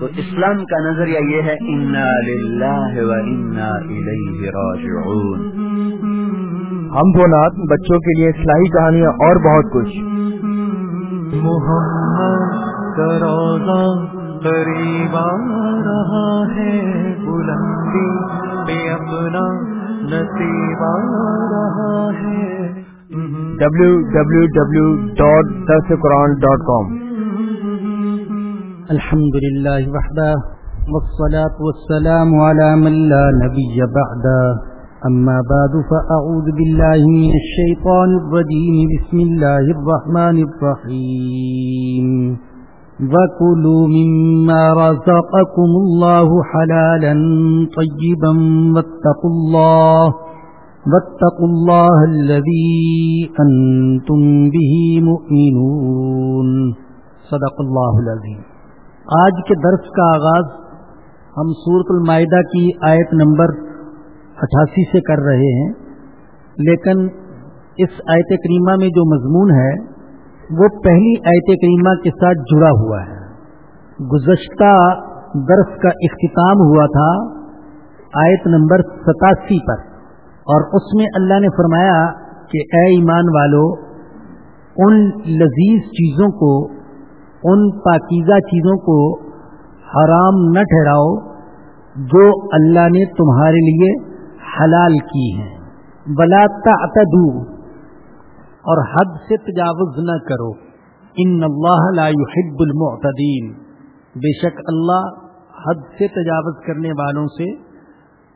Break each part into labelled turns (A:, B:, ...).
A: تو اسلام کا نظریہ یہ ہے انا للہ و انا الیہ راجعون
B: ہم دو نات بچوں کے لیے اصلاحی کہانیاں اور بہت کچھ۔
C: محمد کا روزہ قریب آ رہا ہے بلندی پہ اپنا نصیب آ رہا ہے۔
B: ڈبلو
A: الحمد لله وحده، والصلاة والسلام على من لا نبي بعده. أما بعد، فأعوذ بالله من الشيطان الرجيم. بسم الله الرحمن الرحيم. وكلوا مما رزقكم الله حلالا طيبا واتقوا الله واتقوا الله الذي أنتم به مؤمنون. صدق الله العظيم. آج کے درس کا آغاز ہم صورت المائدہ کی آیت نمبر اٹھاسی سے کر رہے ہیں۔ لیکن اس آیت کریمہ میں جو مضمون ہے، وہ پہلی آیت کریمہ کے ساتھ جڑا ہوا ہے۔ گزشتہ درس کا اختتام ہوا تھا آیت نمبر ستاسی پر۔ اور اس میں اللہ نے فرمایا کہ اے ایمان والو، ان لذیذ چیزوں کو ان پاکیزہ چیزوں کو حرام نہ ٹھہراؤ جو اللہ نے تمہارے لیے حلال کی ہیں۔ بلا تعتدو اور حد سے تجاوز نہ کرو۔ ان اللہ لا يحب المعتدین بے شک اللہ حد سے تجاوز کرنے والوں سے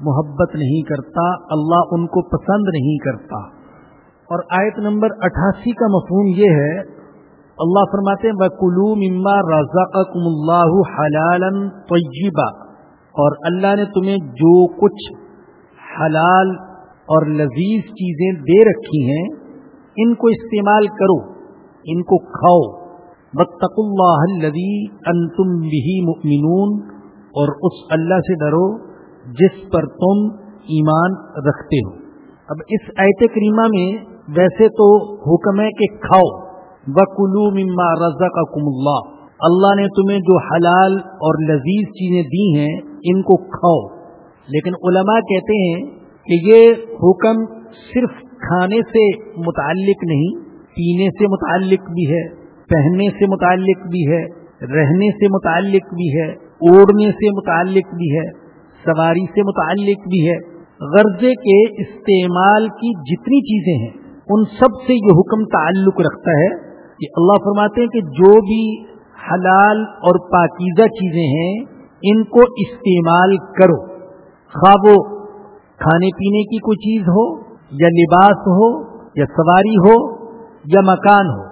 A: محبت نہیں کرتا، اللہ ان کو پسند نہیں کرتا۔ اور آیت نمبر اٹھاسی کا مفہوم یہ ہے اللہ فرماتے ہیں کلو مما رضا اللہ حلال طیبہ اور اللہ نے تمہیں جو کچھ حلال اور لذیذ چیزیں دے رکھی ہیں، ان کو استعمال کرو، ان کو کھاؤ۔ بتق اللہ الذی انتم به مؤمنون اور اس اللہ سے ڈرو جس پر تم ایمان رکھتے ہو۔ اب اس ایت کریمہ میں ویسے تو حکم ہے کہ کھاؤ۔ بکلو مما رزق اللہ اللہ نے تمہیں جو حلال اور لذیذ چیزیں دی ہیں، ان کو کھاؤ۔ لیکن علماء کہتے ہیں کہ یہ حکم صرف کھانے سے متعلق نہیں، پینے سے متعلق بھی ہے، پہننے سے متعلق بھی ہے، رہنے سے متعلق بھی ہے، اوڑھنے سے متعلق بھی ہے، سواری سے متعلق بھی ہے۔ غرضے کے استعمال کی جتنی چیزیں ہیں، ان سب سے یہ حکم تعلق رکھتا ہے۔ کہ اللہ فرماتے ہیں کہ جو بھی حلال اور پاکیزہ چیزیں ہیں، ان کو استعمال کرو۔ خواب وہ کھانے پینے کی کوئی چیز ہو، یا لباس ہو، یا سواری ہو، یا مکان ہو۔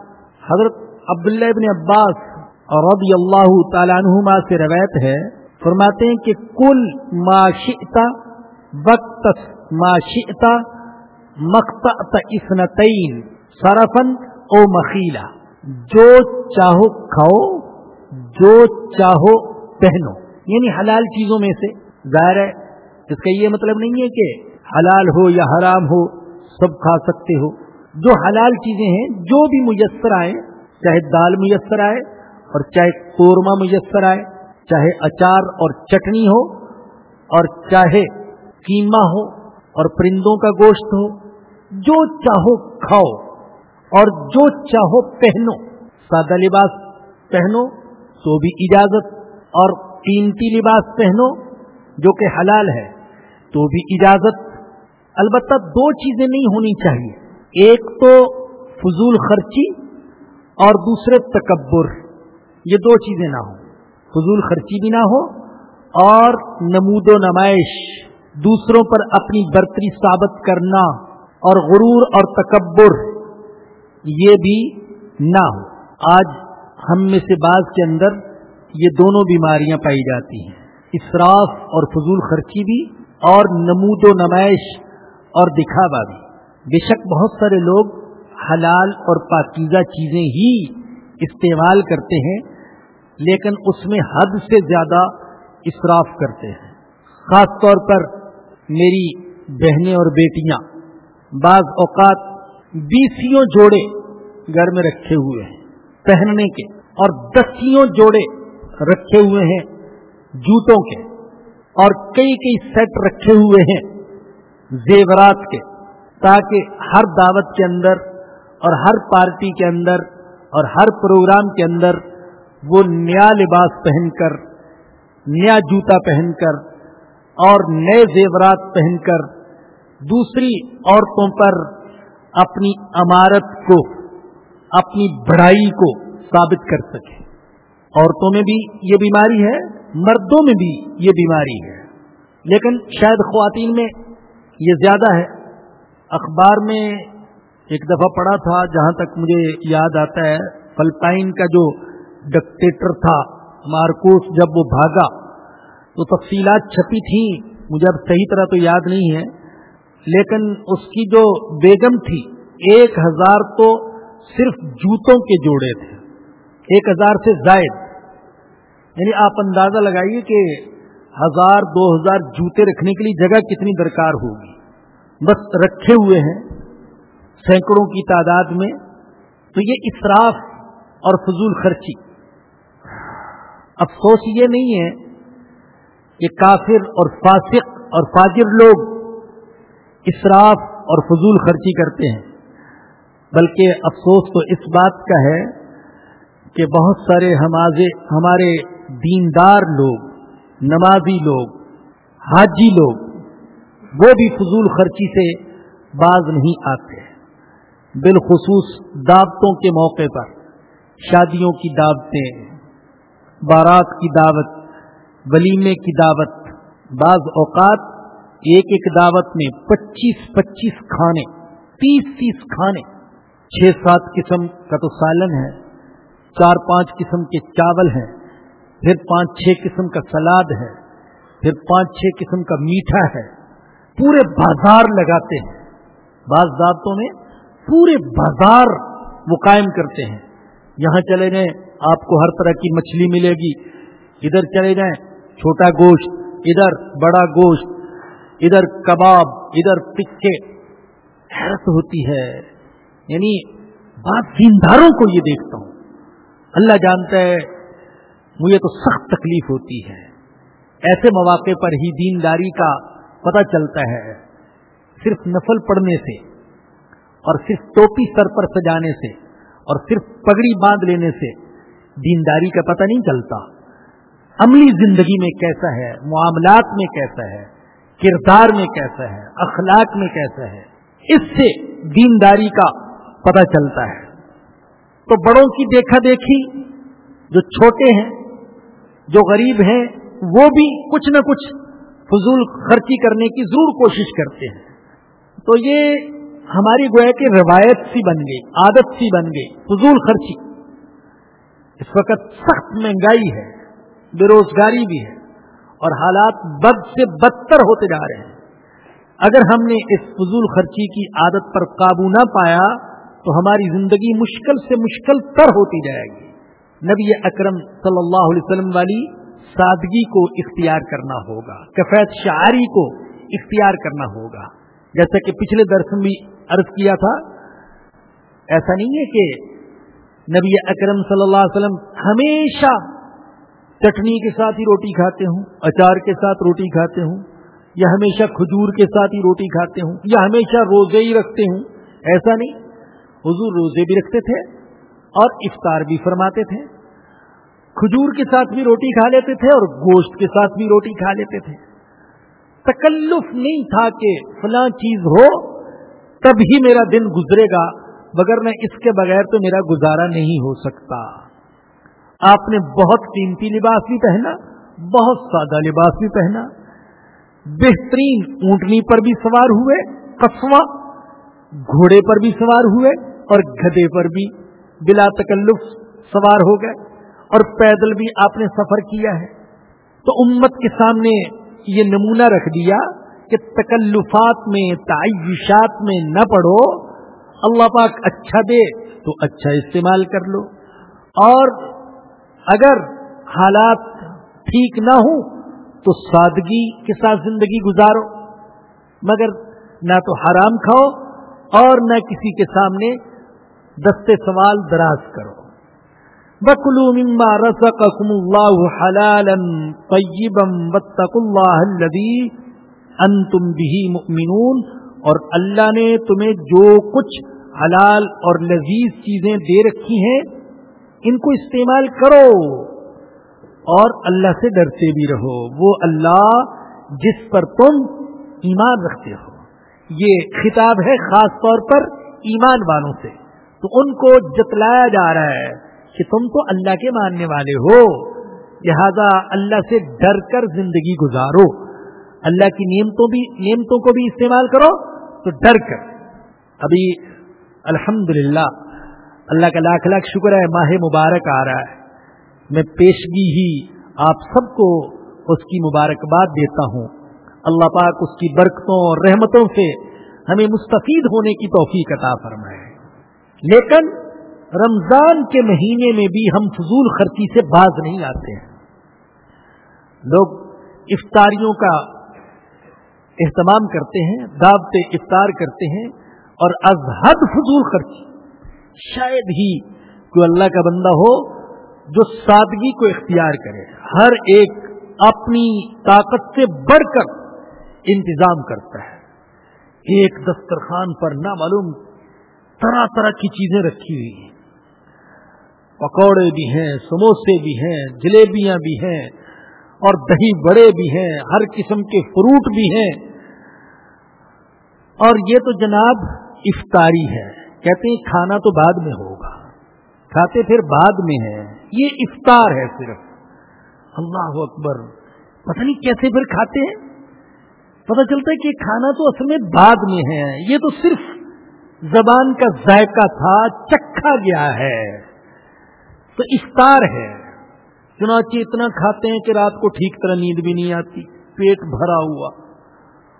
A: حضرت عبداللہ ابن عباس اور رضی اللہ تعالیٰ عنہما سے روایت ہے، فرماتے ہیں کہ کل معاشتا وقت معاشتا مقت اسنتین سرفن او مخیلا جو چاہو کھاؤ، جو چاہو پہنو۔ یعنی حلال چیزوں میں سے ظاہر ہے، اس کا یہ مطلب نہیں ہے کہ حلال ہو یا حرام ہو، سب کھا سکتے ہو۔ جو حلال چیزیں ہیں، جو بھی میسر آئے چاہے دال میسر آئے اور چاہے قورمہ میسر آئے، چاہے اچار اور چٹنی ہو اور چاہے قیمہ ہو اور پرندوں کا گوشت ہو، جو چاہو کھاؤ۔ اور جو چاہو پہنو۔ سادہ لباس پہنو تو بھی اجازت، اور قیمتی لباس پہنو جو کہ حلال ہے تو بھی اجازت۔ البتہ دو چیزیں نہیں ہونی چاہیے۔ ایک تو فضول خرچی اور دوسرے تکبر۔ یہ دو چیزیں نہ ہوں۔ فضول خرچی بھی نہ ہو اور نمود و نمائش۔ دوسروں پر اپنی برتری ثابت کرنا اور غرور اور تکبر۔ یہ بھی نہ ہو۔ آج ہم میں سے بعض کے اندر یہ دونوں بیماریاں پائی جاتی ہیں۔ اسراف اور فضول خرچی بھی اور نمود و نمائش اور دکھاوا بھی۔ بے شک بہت سارے لوگ حلال اور پاکیزہ چیزیں ہی استعمال کرتے ہیں، لیکن اس میں حد سے زیادہ اصراف کرتے ہیں۔ خاص طور پر میری بہنیں اور بیٹیاں۔ بعض اوقات بیسوں جوڑے گھر میں رکھے ہوئے ہیں، پہننے کے، اور دسیوں جوڑے رکھے ہوئے ہیں جوتوں کے، اور کئی کئی سیٹ رکھے ہوئے ہیں زیورات کے، تاکہ ہر دعوت کے اندر اور ہر پارٹی کے اندر اور ہر پروگرام کے اندر وہ نیا لباس پہن کر، نیا جوتا پہن کر، اور نئے زیورات پہن کر دوسری عورتوں پر اپنی عمارت کو، اپنی بڑائی کو ثابت کر سکے۔ عورتوں میں بھی یہ بیماری ہے، مردوں میں بھی یہ بیماری ہے۔ لیکن شاید خواتین میں یہ زیادہ ہے۔ اخبار میں ایک دفعہ پڑھا تھا، جہاں تک مجھے یاد آتا ہے، فلپائن کا جو ڈکٹیٹر تھا، مارکوس، جب وہ بھاگا تو تفصیلات چھپی تھیں۔ مجھے اب صحیح طرح تو یاد نہیں ہے۔ لیکن اس کی جو بیگم تھی، ایک ہزار تو صرف جوتوں کے جوڑے تھے۔ ایک ہزار سے زائد۔ یعنی آپ اندازہ لگائیے کہ ہزار، دو ہزار جوتے رکھنے کے لیے جگہ کتنی درکار ہوگی۔ بس رکھے ہوئے ہیں سینکڑوں کی تعداد میں۔ تو یہ اصراف اور فضول خرچی۔ افسوس یہ نہیں ہے کہ کافر اور فاسق اور فاجر لوگ اصراف اور فضول خرچی کرتے ہیں۔ بلکہ افسوس تو اس بات کا ہے کہ بہت سارے ہمارے دیندار لوگ، نمازی لوگ، حاجی لوگ، وہ بھی فضول خرچی سے باز نہیں آتے۔ بالخصوص دعوتوں کے موقع پر، شادیوں کی دعوتیں، بارات کی دعوت، ولیمے کی دعوت، بعض اوقات ایک ایک دعوت میں پچیس پچیس کھانے، تیس تیس کھانے۔ چھ سات قسم کا تو سالن ہے، چار پانچ قسم کے چاول ہیں، پھر پانچ چھ قسم کا سلاد ہے، پھر پانچ چھ قسم کا میٹھا ہے۔ پورے بازار لگاتے ہیں۔ بعض دعوتوں میں پورے بازار وہ قائم کرتے ہیں۔ یہاں چلے جائیں، آپ کو ہر طرح کی مچھلی ملے گی۔ ادھر چلے جائیں، چھوٹا گوشت، ادھر بڑا گوشت ادھر کباب، ادھر پکے، حیرت ہوتی ہے۔ یعنی بات دینداروں کو یہ دیکھتا ہوں۔ اللہ جانتا ہے، مجھے تو سخت تکلیف ہوتی ہے۔ ایسے مواقع پر ہی دینداری کا پتہ چلتا ہے۔ صرف نفل پڑھنے سے اور صرف ٹوپی سر پر سجانے سے اور صرف پگڑی باندھ لینے سے دینداری کا پتہ نہیں چلتا۔ عملی زندگی میں کیسا ہے؟ معاملات میں کیسا ہے؟ کردار میں کیسا ہے، اخلاق میں کیسا ہے، اس سے دینداری کا پتہ چلتا ہے۔ تو بڑوں کی دیکھا دیکھی جو چھوٹے ہیں، جو غریب ہیں، وہ بھی کچھ نہ کچھ فضول خرچی کرنے کی ضرور کوشش کرتے ہیں۔ تو یہ ہماری گویا کہ روایت سی بن گئی، عادت سی بن گئی، فضول خرچی۔ اس وقت سخت مہنگائی ہے، بے روزگاری بھی ہے۔ اور حالات بد سے بدتر ہوتے جا رہے ہیں۔ اگر ہم نے اس فضول خرچی کی عادت پر قابو نہ پایا، تو ہماری زندگی مشکل سے مشکل تر ہوتی جائے گی۔ نبی اکرم صلی اللہ علیہ وسلم والی سادگی کو اختیار کرنا ہوگا کفیت شاعری کو اختیار کرنا ہوگا۔ جیسا کہ پچھلے درس میں بھی عرض کیا تھا، ایسا نہیں ہے کہ نبی اکرم صلی اللہ علیہ وسلم ہمیشہ چٹنی کے ساتھ ہی روٹی کھاتے ہوں، اچار کے ساتھ روٹی کھاتے ہوں، یا ہمیشہ کھجور کے ساتھ ہی روٹی کھاتے ہوں، یا ہمیشہ روزے ہی رکھتے ہوں، ایسا نہیں، حضور روزے بھی رکھتے تھے اور افطار بھی فرماتے تھے۔ کھجور کے ساتھ بھی روٹی کھا لیتے تھے اور گوشت کے ساتھ بھی روٹی کھا لیتے تھے۔ تکلف نہیں تھا کہ فلاں چیز ہو، تب ہی میرا دن گزرے گا، مگر میں اس کے بغیر تو میرا گزارا نہیں ہو سکتا۔ آپ نے بہت قیمتی لباس بھی پہنا، بہت سادہ لباس بھی پہنا، بہترین اونٹنی پر بھی سوار ہوئے کسواں گھوڑے پر بھی سوار ہوئے اور گدے پر بھی بلا تکلف سوار ہو گئے اور پیدل بھی آپ نے سفر کیا ہے۔ تو امت کے سامنے یہ نمونہ رکھ دیا کہ تکلفات میں، تعیشات میں نہ پڑو۔ اللہ پاک اچھا دے تو اچھا استعمال کر لو۔ اور اگر حالات ٹھیک نہ ہوں تو سادگی کے ساتھ زندگی گزارو، مگر نہ تو حرام کھاؤ اور نہ کسی کے سامنے دستے سوال دراز کرو۔ بکلو مما رسقكم الله حلالا طيبا واتقوا الله الذي انتم به مؤمنون۔ اور اللہ نے تمہیں جو کچھ حلال اور لذیذ چیزیں دے رکھی ہیں ان کو استعمال کرو اور اللہ سے ڈرتے بھی رہو۔ وہ اللہ جس پر تم ایمان رکھتے ہو۔ یہ خطاب ہے خاص طور پر ایمان والوں سے۔ تو ان کو جتلایا جا رہا ہے کہ تم تو اللہ کے ماننے والے ہو۔ لہذا اللہ سے ڈر کر زندگی گزارو۔ اللہ کی نعمتوں بھی نعمتوں کو بھی استعمال کرو تو ڈر کر۔ ابھی الحمد اللہ کا لاکھ لاکھ شکر ہے، ماہ مبارک آ رہا ہے۔ میں پیشگی ہی آپ سب کو اس کی مبارکباد دیتا ہوں۔ اللہ پاک اس کی برکتوں اور رحمتوں سے ہمیں مستفید ہونے کی توفیق عطا فرمائے۔ لیکن رمضان کے مہینے میں بھی ہم فضول خرچی سے باز نہیں آتے ہیں۔ لوگ افطاریوں کا اہتمام کرتے ہیں، دعوت افطار کرتے ہیں اور از حد فضول خرچی۔ شاید ہی کوئی اللہ کا بندہ ہو جو سادگی کو اختیار کرے، ہر ایک اپنی طاقت سے بڑھ کر انتظام کرتا ہے۔ ایک دسترخوان پر نہ معلوم طرح طرح کی چیزیں رکھی ہوئی ہیں۔ پکوڑے بھی ہیں، سموسے بھی ہیں، جلیبیاں بھی ہیں اور دہی بڑے بھی ہیں، ہر قسم کے فروٹ بھی ہیں۔ اور یہ تو جناب افطاری ہے۔ کہتے ہیں کھانا تو بعد میں ہوگا۔ کھاتے پھر بعد میں ہے یہ افطار ہے صرف۔ اللہ اکبر۔ پتہ نہیں کیسے پھر کھاتے ہیں۔ پتہ چلتا ہے کہ کھانا تو اصل میں بعد میں ہے۔ یہ تو صرف زبان کا ذائقہ تھا، چکھا گیا ہے۔ تو افطار ہے۔ چنانچہ اتنا کھاتے ہیں کہ رات کو ٹھیک طرح نیند بھی نہیں آتی، پیٹ بھرا ہوا۔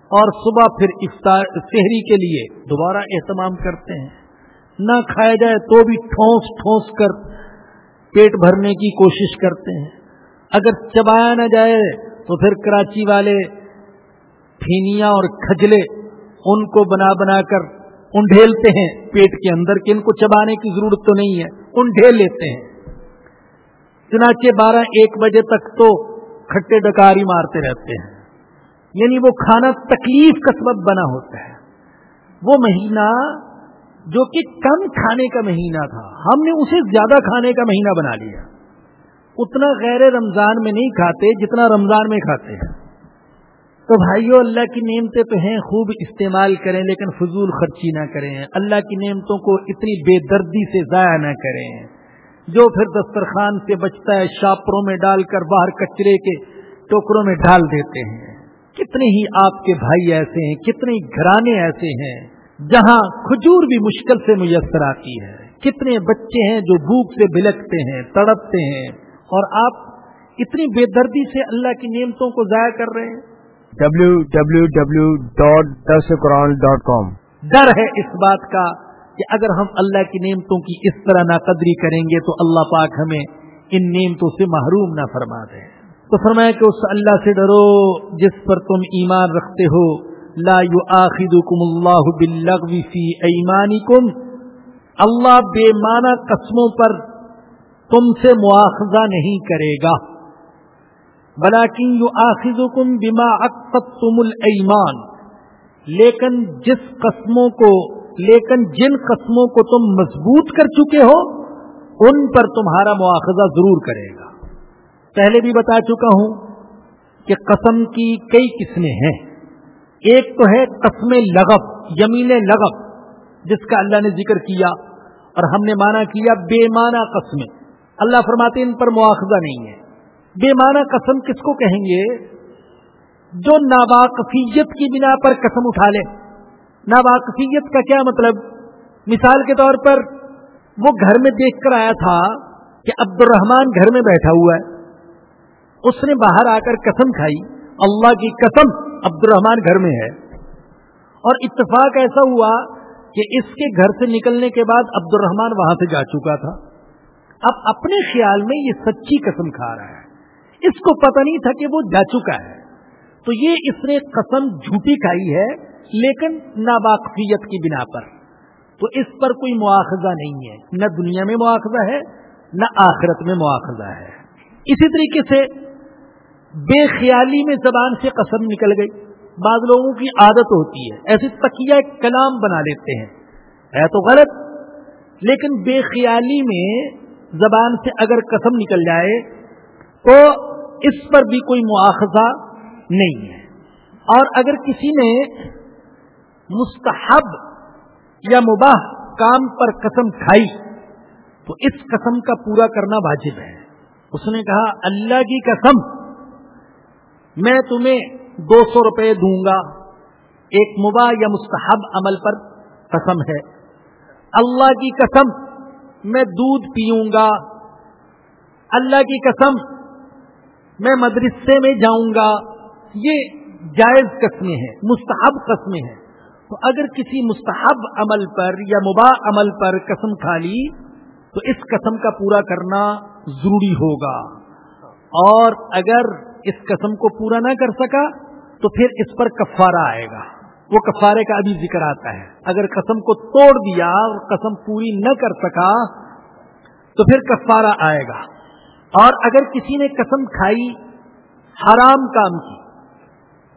A: اور صبح پھر افطار شہری کے لیے دوبارہ اہتمام کرتے ہیں۔ نہ کھایا جائے تو بھی ٹھونس ٹھونس کر پیٹ بھرنے کی کوشش کرتے ہیں۔ اگر چبایا نہ جائے تو پھر کراچی والے پھینیاں اور کھجلے ان کو بنا بنا کر انڈھیلتے ہیں۔ پیٹ کے اندر کہ ان کو چبانے کی ضرورت تو نہیں ہے، انڈھیل لیتے ہیں۔ چنانچہ بارہ ایک بجے تک تو کھٹے ڈکاری مارتے رہتے ہیں۔ یعنی وہ کھانا تکلیف کا سبب بنا ہوتا ہے۔ وہ مہینہ جو کہ کم کھانے کا مہینہ تھا۔ ہم نے اسے زیادہ کھانے کا مہینہ بنا لیا۔ اتنا غیر رمضان میں نہیں کھاتے جتنا رمضان میں کھاتے ہیں۔ تو بھائیو، اللہ کی نعمتیں تو ہیں، خوب استعمال کریں، لیکن فضول خرچی نہ کریں۔ اللہ کی نعمتوں کو اتنی بے دردی سے ضائع نہ کریں۔ جو پھر دسترخوان سے بچتا ہے، شاپروں میں ڈال کر باہر کچرے کے ٹوکروں میں ڈال دیتے ہیں۔ کتنے ہی آپ کے بھائی ایسے ہیں، کتنے گھرانے ایسے ہیں۔ جہاں کھجور بھی مشکل سے میسر آتی ہے۔ کتنے بچے ہیں جو بھوک سے بلکتے ہیں تڑپتے ہیں اور آپ اتنی بے دردی سے اللہ کی نعمتوں کو ضائع کر رہے ہیں؟
B: W W W dot dot com
A: ڈر ہے اس بات کا کہ اگر ہم اللہ کی نعمتوں کی اس طرح ناقدری کریں گے تو اللہ پاک ہمیں ان نعمتوں سے محروم نہ فرما دے۔ تو فرمایا کہ اس اللہ سے ڈرو جس پر تم ایمان رکھتے ہو۔ لا يؤاخذكم الله باللغو في ايمانكم اللہ بے معنی قسموں پر تم سے مواخذہ نہیں کرے گا. بلاکن يؤاخذكم بما عقدتم الايمان لیکن جس قسموں کو، لیکن جن قسموں کو تم مضبوط کر چکے ہو، ان پر تمہارا مواخذہ ضرور کرے گا۔ پہلے بھی بتا چکا ہوں کہ قسم کی کئی قسمیں ہیں۔ ایک تو ہے قسم لغب، یمین لغب، جس کا اللہ نے ذکر کیا اور ہم نے مانا کیا بے معنی قسمیں اللہ فرماتے ان پر مواخذہ نہیں ہے۔ بے معنی قسم کس کو کہیں گے؟ جو ناواقفیت کی بنا پر قسم اٹھا لے۔ ناواقفیت کا کیا مطلب؟ مثال کے طور پر وہ گھر میں دیکھ کر آیا تھا کہ عبد الرحمان گھر میں بیٹھا ہوا ہے۔ اس نے باہر آ کر قسم کھائی، اللہ کی قسم۔ عبد الرحمان گھر میں ہے۔ اور اتفاق ایسا ہوا کہ اس کے گھر سے نکلنے کے بعد عبد الرحمان وہاں سے جا چکا تھا۔ اب اپنے خیال میں یہ سچی قسم کھا رہا ہے۔ اس کو پتہ نہیں تھا کہ وہ جا چکا ہے۔ تو یہ اس نے قسم جھوٹی کھائی ہے، لیکن ناواقفیت کی بنا پر۔ تو اس پر کوئی مواخذہ نہیں ہے۔ نہ دنیا میں مواخذہ ہے، نہ آخرت میں مواخذہ ہے۔ اسی طریقے سے بے خیالی میں زبان سے قسم نکل گئی۔ بعض لوگوں کی عادت ہوتی ہے، ایسے تکیہ کلام بنا لیتے ہیں۔ ہے تو غلط، لیکن بے خیالی میں زبان سے اگر قسم نکل جائے تو اس پر بھی کوئی مواخذہ نہیں ہے۔ اور اگر کسی نے مستحب یا مباح کام پر قسم کھائی، تو اس قسم کا پورا کرنا واجب ہے۔ اس نے کہا، اللہ کی قسم، میں تمہیں دو سو روپے دوں گا۔ ایک مباح یا مستحب عمل پر قسم ہے۔ اللہ کی قسم، میں دودھ پیوں گا۔ اللہ کی قسم، میں مدرسے میں جاؤں گا۔ یہ جائز قسمیں ہیں، مستحب قسمیں ہیں۔ تو اگر کسی مستحب عمل پر یا مباح عمل پر قسم کھا لی، تو اس قسم کا پورا کرنا ضروری ہوگا۔ اور اگر اس قسم کو پورا نہ کر سکا تو پھر اس پر کفارہ آئے گا۔ وہ کفارے کا ابھی ذکر آتا ہے۔ اگر قسم کو توڑ دیا اور قسم پوری نہ کر سکا تو پھر کفارہ آئے گا۔ اور اگر کسی نے قسم کھائی، حرام کام کی،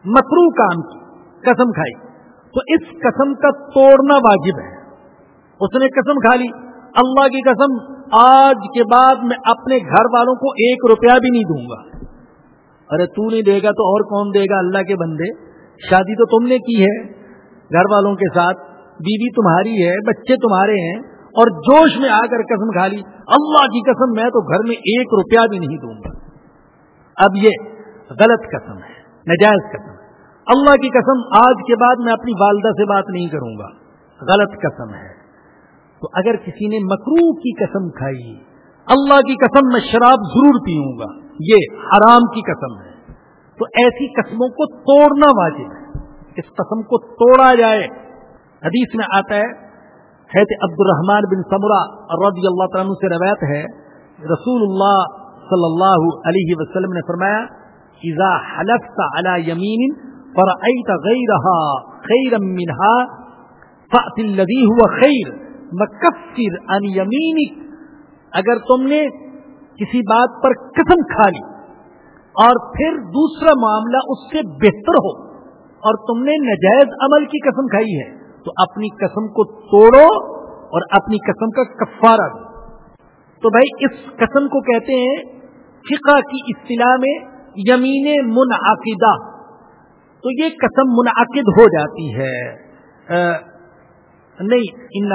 A: مکرو کام کی، قسم کھائی، تو اس قسم کا توڑنا واجب ہے۔ اس نے قسم کھا لی، اللہ کی قسم، آج کے بعد میں اپنے گھر والوں کو ایک روپیہ بھی نہیں دوں گا۔ ارے تو نہیں دے گا تو اور کون دے گا اللہ کے بندے؟ شادی تو تم نے کی ہے گھر والوں کے ساتھ، بیوی تمہاری ہے، بچے تمہارے ہیں، اور جوش میں آ کر قسم کھا لی، اللہ کی قسم میں تو گھر میں ایک روپیہ بھی نہیں دوں گا۔ اب یہ غلط قسم ہے، نجائز قسم ہے۔ اللہ کی قسم، آج کے بعد میں اپنی والدہ سے بات نہیں کروں گا۔ غلط قسم ہے۔ تو اگر کسی نے مکرو کی قسم کھائی، اللہ کی قسم میں شراب ضرور پیوں گا۔ یہ حرام کی قسم ہے۔ تو ایسی قسموں کو توڑنا واجب ہے۔ اس قسم کو توڑا جائے۔ حدیث میں آتا ہے حید عبد الرحمان بن سمرا رضی اللہ تعالیٰ سے روایت ہے رسول اللہ صلی اللہ علیہ وسلم نے فرمایا، اذا حلفت على يمين فرأيت غيرها خيرا منها فأت الذي هو خير مكفر عن يمينك اگر تم نے کسی بات پر قسم کھا لی اور پھر دوسرا معاملہ اس سے بہتر ہو اور تم نے نجائز عمل کی قسم کھائی ہے، تو اپنی قسم کو توڑو اور اپنی قسم کا کفارہ دو۔ تو بھائی، اس قسم کو کہتے ہیں فقہ کی اصطلاح میں یمین منعقدہ۔ تو یہ قسم منعقد ہو جاتی ہے۔ نہیں ان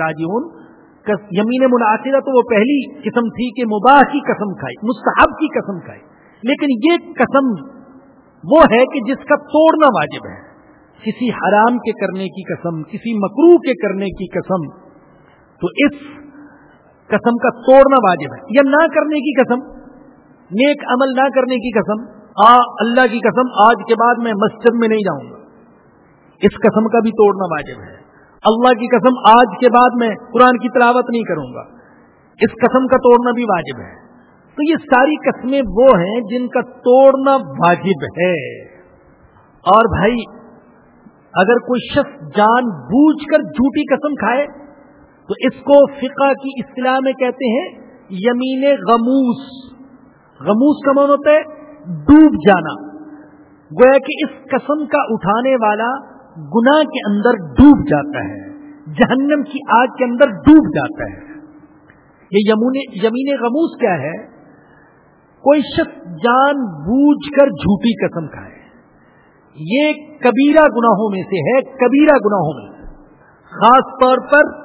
A: راجعون۔ یمین منعقدہ تو وہ پہلی قسم تھی کہ مباح کی قسم کھائی، مستحب کی قسم کھائی۔ لیکن یہ قسم وہ ہے کہ جس کا توڑنا واجب ہے۔ کسی حرام کے کرنے کی قسم، کسی مکرو کے کرنے کی قسم، تو اس قسم کا توڑنا واجب ہے۔ یا نہ کرنے کی قسم، نیک عمل نہ کرنے کی قسم، آ، اللہ کی قسم، آج کے بعد میں مسجد میں نہیں جاؤں گا۔ اس قسم کا بھی توڑنا واجب ہے۔ اللہ کی قسم آج کے بعد میں قرآن کی تلاوت نہیں کروں گا۔ اس قسم کا توڑنا بھی واجب ہے۔ تو یہ ساری قسمیں وہ ہیں جن کا توڑنا واجب ہے۔ اور بھائی، اگر کوئی شخص جان بوجھ کر جھوٹی قسم کھائے، تو اس کو فقہ کی اصطلاح میں کہتے ہیں یمین غموس۔ غموس کا من ہوتا ہے ڈوب جانا۔ گویا کہ اس قسم کا اٹھانے والا گناہ کے اندر ڈوب جاتا ہے، جہنم کی آگ کے اندر ڈوب جاتا ہے۔ یہ یمین غموس کیا ہے؟ کوئی شخص جان بوجھ کر جھوٹی قسم کھائے۔ یہ کبیرہ گناہوں میں سے ہے، کبیرہ گناہوں میں سے۔ خاص طور پر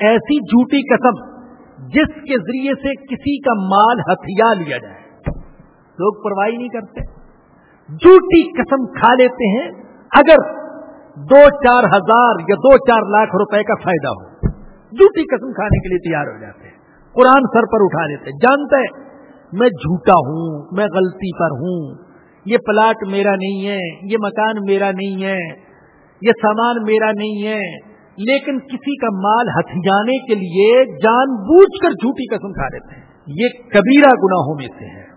A: ایسی جھوٹی قسم جس کے ذریعے سے کسی کا مال ہتھیا لیا جائے۔ لوگ پرواہی نہیں کرتے۔ جھوٹی قسم کھا لیتے ہیں، اگر دو چار ہزار یا دو چار لاکھ روپے کا فائدہ ہو۔ جھوٹی قسم کھانے کے لیے تیار ہو جاتے ہیں۔ قرآن سر پر اٹھا لیتے جانتے میں جھوٹا ہوں، میں غلطی پر ہوں۔ یہ پلاٹ میرا نہیں ہے، یہ مکان میرا نہیں ہے، یہ سامان میرا نہیں ہے۔ لیکن کسی کا مال ہتھیانے کے لیے جان بوجھ کر جھوٹی قسم کھا لیتے ہیں۔ یہ کبیرہ گناہوں میں سے ہے۔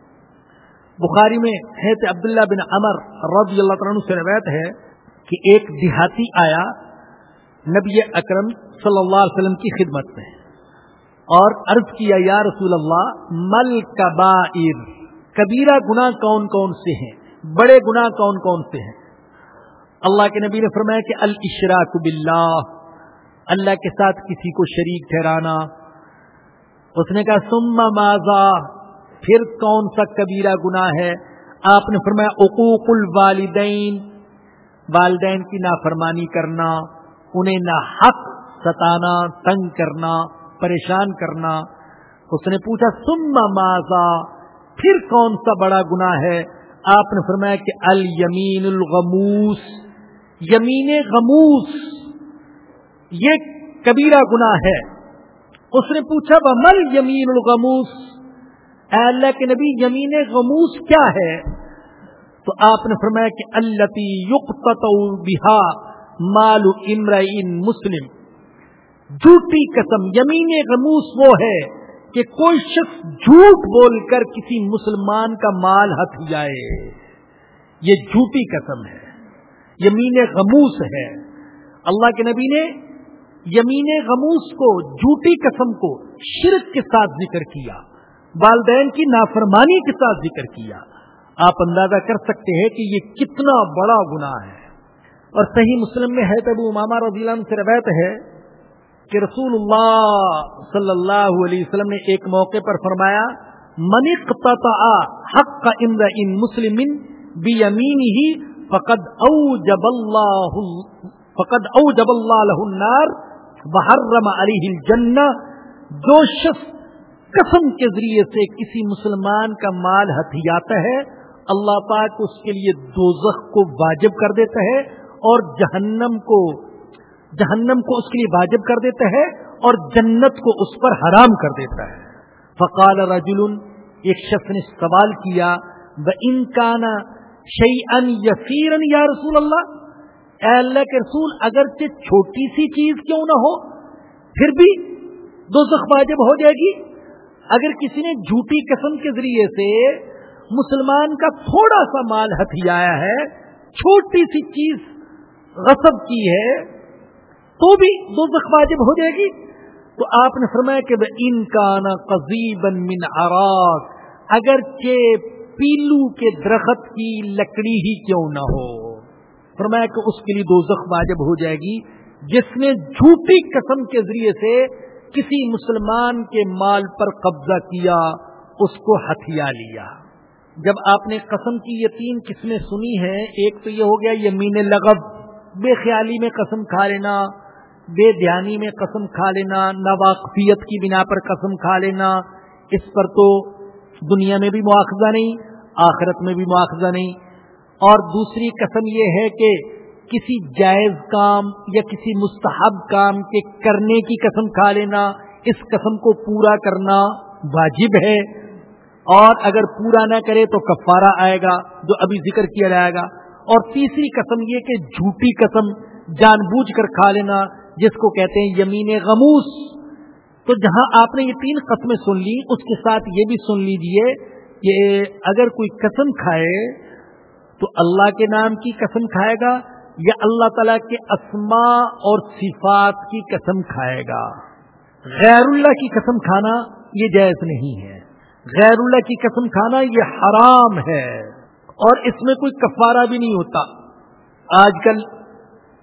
A: بخاری میں حید عبداللہ بن امر رضی اللہ عنہ سے روایت ہے کہ ایک دیہاتی آیا نبی اکرم صلی اللہ علیہ وسلم کی خدمت میں اور عرض کیا، یا رسول اللہ، مل کبائر، کبیرہ گنا کون کون سے ہیں؟ بڑے گنا کون کون سے ہیں؟ اللہ کے نبی نے فرمایا کہ الشراک باللہ، اللہ کے ساتھ کسی کو شریک ٹھہرانا۔ اس نے کہا سما ماضا پھر کون سا کبیرہ گنا ہے؟ آپ نے فرمایا، عقوق الوالدین والدین کی نافرمانی کرنا، انہیں نہ حق ستانا، تنگ کرنا، پریشان کرنا۔ اس نے پوچھا سما ماضا پھر کون سا بڑا گنا ہے؟ آپ نے فرمایا کہ المین الغموس۔ یمین غموس، یہ کبیرہ گنا ہے۔ اس نے پوچھا مل یمین الغموس؟ اے اللہ کے نبی، یمین غموس کیا ہے؟ تو آپ نے فرمایا کہ التی بہا مال امرئین مسلم۔ جھوٹی قسم، یمین غموس وہ ہے کہ کوئی شخص جھوٹ بول کر کسی مسلمان کا مال ہتھ جائے۔ یہ جھوٹی قسم ہے۔ یمین غموس ہے۔ اللہ کے نبی نے یمین غموس کو، جھوٹی قسم کو شرک کے ساتھ ذکر کیا، والدین کی نافرمانی کے ساتھ ذکر کیا۔ آپ اندازہ کر سکتے ہیں کہ یہ کتنا بڑا گناہ ہے۔ اور صحیح مسلم میں ہے ابو امامہ رضی اللہ عنہ سے روایت ہے کہ رسول اللہ صلی اللہ علیہ وسلم نے ایک موقع پر فرمایا منق حق کا اند ان مسلم بی امین ہی فقد او جب اللہ فقد او جب اللہ لہ النار بحرم علیہ الجنہ جو شخص قسم کے ذریعے سے کسی مسلمان کا مال ہتھیاتا ہے اللہ پاک اس کے لیے دوزخ کو واجب کر دیتا ہے اور جہنم کو جہنم کو اس کے لیے واجب کر دیتا ہے اور جنت کو اس پر حرام کر دیتا ہے۔ فقال رجل، ایک شخص نے سوال کیا وہ انکانا شعی ان یسیرن یا رسول اللہ، اے اللہ کے رسول، اگرچہ چھوٹی سی چیز کیوں نہ ہو، پھر بھی دو واجب ہو جائے گی۔ اگر کسی نے جھوٹی قسم کے ذریعے سے مسلمان کا تھوڑا سا مال ہتھیایا ہے، چھوٹی سی چیز غصب کی ہے، تو بھی دو واجب ہو جائے گی۔ تو آپ نے فرمایا کہ ان کا نا قزیب من اراک اگرچہ پیلو کے درخت کی لکڑی ہی کیوں نہ ہو۔ فرمایا کہ اس کے لیے دو زخم واجب ہو جائے گی، جس نے جھوٹی قسم کے ذریعے سے کسی مسلمان کے مال پر قبضہ کیا، اس کو ہتھیا لیا۔ جب آپ نے قسم کی یہ تین قسمیں سنی ہیں، ایک تو یہ ہو گیا یمین لغب، بے خیالی میں قسم کھا لینا، بے دھیانی میں قسم کھا لینا نواقفیت کی بنا پر قسم کھا لینا، اس پر تو دنیا میں بھی مواخذہ نہیں، آخرت میں بھی مواخذہ نہیں۔ اور دوسری قسم یہ ہے کہ کسی جائز کام یا کسی مستحب کام کے کرنے کی قسم کھا لینا، اس قسم کو پورا کرنا واجب ہے۔ اور اگر پورا نہ کرے تو کفارہ آئے گا جو ابھی ذکر کیا جائے گا۔ اور تیسری قسم یہ کہ جھوٹی قسم جان بوجھ کر کھا لینا، جس کو کہتے ہیں یمین غموس۔ تو جہاں آپ نے یہ تین قسمیں سن لی اس کے ساتھ یہ بھی سن لیجیے کہ اگر کوئی قسم کھائے تو اللہ کے نام کی قسم کھائے گا یا اللہ تعالی کے اسما اور صفات کی قسم کھائے گا۔ غیر اللہ کی قسم کھانا یہ جائز نہیں ہے۔ غیر اللہ کی قسم کھانا یہ حرام ہے اور اس میں کوئی کفارہ بھی نہیں ہوتا۔ آج کل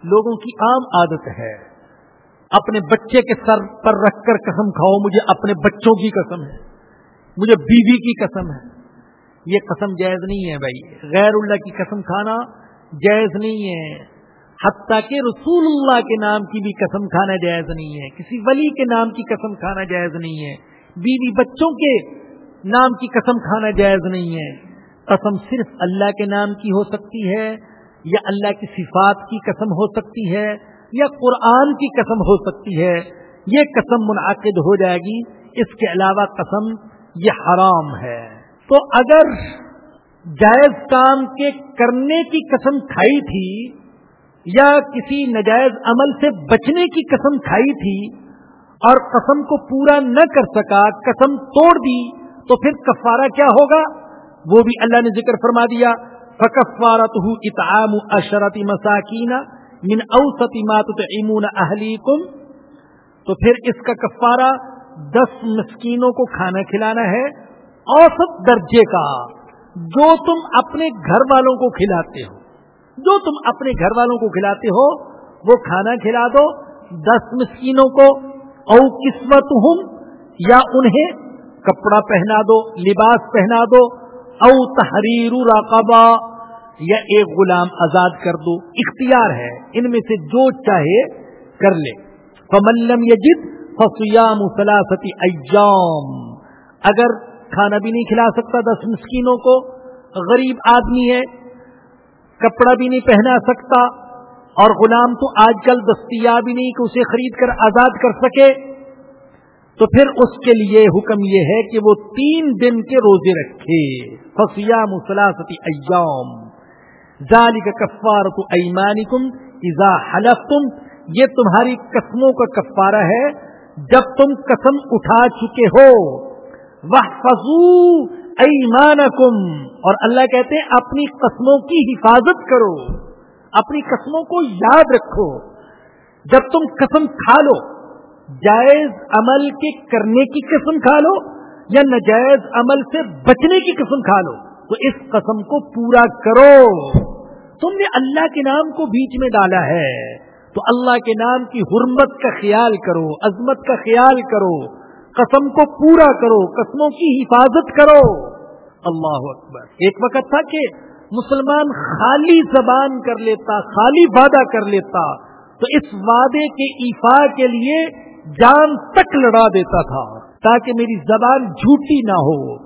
A: لوگوں کی عام عادت ہے، اپنے بچے کے سر پر رکھ کر قسم کھاؤ، مجھے اپنے بچوں کی قسم ہے، مجھے بیوی کی قسم ہے۔ یہ قسم جائز نہیں ہے بھائی۔ غیر اللہ کی قسم کھانا جائز نہیں ہے۔ حتیٰ کہ رسول اللہ کے نام کی بھی قسم کھانا جائز نہیں ہے۔ کسی ولی کے نام کی قسم کھانا جائز نہیں ہے۔ بیوی بچوں کے نام کی قسم کھانا جائز نہیں ہے۔ قسم صرف اللہ کے نام کی ہو سکتی ہے یا اللہ کی صفات کی قسم ہو سکتی ہے یا قرآن کی قسم ہو سکتی ہے۔ یہ قسم منعقد ہو جائے گی۔ اس کے علاوہ قسم یہ حرام ہے۔ تو اگر جائز کام کے کرنے کی قسم کھائی تھی یا کسی نجائز عمل سے بچنے کی قسم کھائی تھی اور قسم کو پورا نہ کر سکا، قسم توڑ دی تو پھر کفارہ کیا ہوگا؟ وہ بھی اللہ نے ذکر فرما دیا فکفارت اطعام اشرت مساکین من اوسط ما تطعمون اہلیکم تو پھر اس کا کفارہ دس مسکینوں کو کھانا کھلانا ہے، اوسط درجے کا، جو تم اپنے گھر والوں کو کھلاتے ہو۔ جو تم اپنے گھر والوں کو کھلاتے ہو، وہ کھانا کھلا دو۔ دس مسکینوں کو، او قسمت ہوں یا انہیں کپڑا پہنا دو، لباس پہنا دو، او تحریر رقبہ، یا ایک غلام آزاد کر دو، اختیار ہے، ان میں سے جو چاہے کر لے۔ فملم یجد فسیام ثلاثتی ایام۔ اگر کھانا بھی نہیں کھلا سکتا دس مسکینوں کو، غریب آدمی ہے، کپڑا بھی نہیں پہنا سکتا، اور غلام تو آج کل دستیاب ہی نہیں کہ اسے خرید کر آزاد کر سکے۔ تو پھر اس کے لیے حکم یہ ہے کہ وہ تین دن کے روزے رکھے۔ فسیا مسلاستی ایام ظالی کا کفار تو ایمانی کم حلف تم یہ تمہاری قسموں کا کفارہ ہے۔ جب تم قسم اٹھا چکے ہو۔ وہ فضو ایمان اور اللہ کہتے ہیں، اپنی قسموں کی حفاظت کرو۔ اپنی قسموں کو یاد رکھو۔ جب تم قسم کھا لو جائز عمل کے کرنے کی قسم کھا لو یا نجائز عمل سے بچنے کی قسم کھا لو، تو اس قسم کو پورا کرو۔ تم نے اللہ کے نام کو بیچ میں ڈالا ہے، تو اللہ کے نام کی حرمت کا خیال کرو، عظمت کا خیال کرو، قسم کو پورا کرو، قسموں کی حفاظت کرو۔ اللہ اکبر۔ ایک وقت تھا کہ مسلمان خالی زبان کر لیتا، خالی وعدہ کر لیتا، تو اس وعدے کے ایفا کے لیے جان تک لڑا دیتا تھا تاکہ میری زبان جھوٹی نہ ہو۔